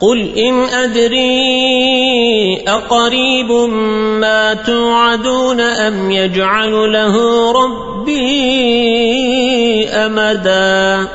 قل إن أدري أقريب ما توعدون أم يجعل له ربي أمداً